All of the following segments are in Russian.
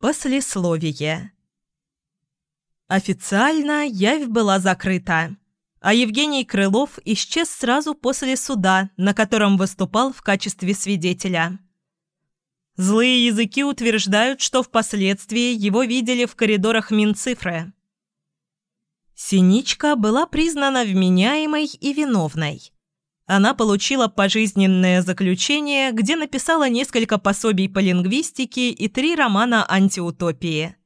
Послесловие. Официально явь была закрыта, а Евгений Крылов исчез сразу после суда, на котором выступал в качестве свидетеля. Злые языки утверждают, что впоследствии его видели в коридорах Минцифры. Синичка была признана вменяемой и виновной. Она получила пожизненное заключение, где написала несколько пособий по лингвистике и три романа антиутопии.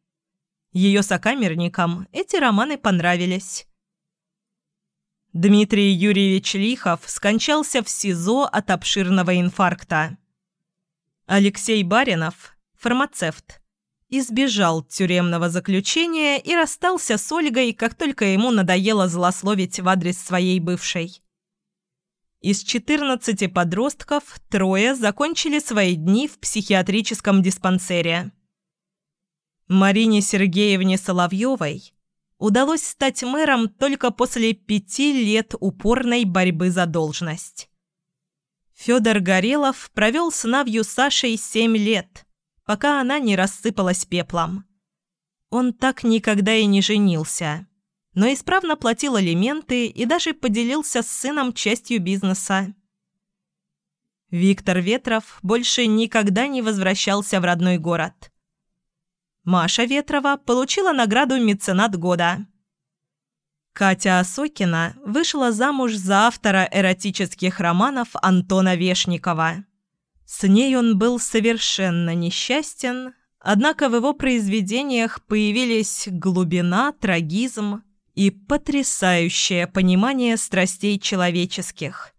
Ее сокамерникам эти романы понравились. Дмитрий Юрьевич Лихов скончался в СИЗО от обширного инфаркта. Алексей Баринов, фармацевт, избежал тюремного заключения и расстался с Ольгой, как только ему надоело злословить в адрес своей бывшей. Из 14 подростков трое закончили свои дни в психиатрическом диспансере. Марине Сергеевне Соловьевой удалось стать мэром только после пяти лет упорной борьбы за должность. Федор Горелов провел с Навью Сашей семь лет – пока она не рассыпалась пеплом. Он так никогда и не женился, но исправно платил алименты и даже поделился с сыном частью бизнеса. Виктор Ветров больше никогда не возвращался в родной город. Маша Ветрова получила награду «Меценат года». Катя Осокина вышла замуж за автора эротических романов Антона Вешникова. С ней он был совершенно несчастен, однако в его произведениях появились глубина, трагизм и потрясающее понимание страстей человеческих.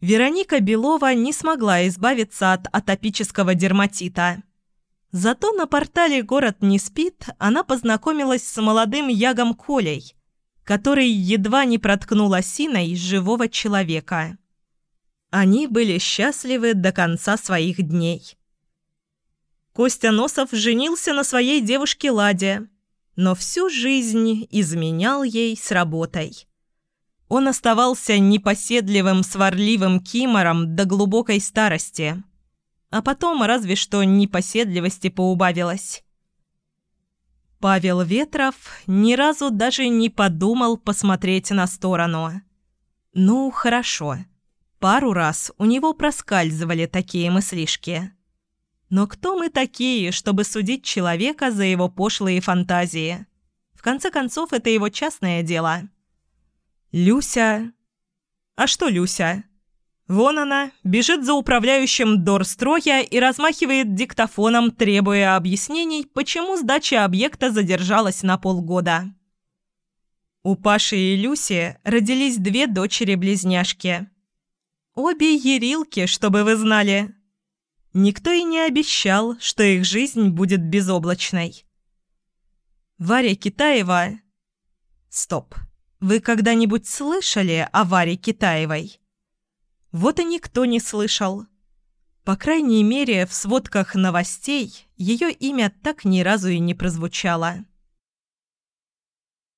Вероника Белова не смогла избавиться от атопического дерматита. Зато на портале «Город не спит» она познакомилась с молодым Ягом Колей, который едва не проткнул осиной живого человека. Они были счастливы до конца своих дней. Костя Носов женился на своей девушке Ладе, но всю жизнь изменял ей с работой. Он оставался непоседливым, сварливым кимором до глубокой старости. А потом разве что непоседливости поубавилось. Павел Ветров ни разу даже не подумал посмотреть на сторону. «Ну, хорошо». Пару раз у него проскальзывали такие мыслишки. Но кто мы такие, чтобы судить человека за его пошлые фантазии? В конце концов, это его частное дело. Люся... А что Люся? Вон она, бежит за управляющим Дорстроя и размахивает диктофоном, требуя объяснений, почему сдача объекта задержалась на полгода. У Паши и Люси родились две дочери-близняшки – Обе ерилки, чтобы вы знали. Никто и не обещал, что их жизнь будет безоблачной. Варя Китаева... Стоп. Вы когда-нибудь слышали о Варе Китаевой? Вот и никто не слышал. По крайней мере, в сводках новостей ее имя так ни разу и не прозвучало.